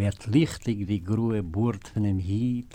wird lichtig die grue Burt von dem Hiet,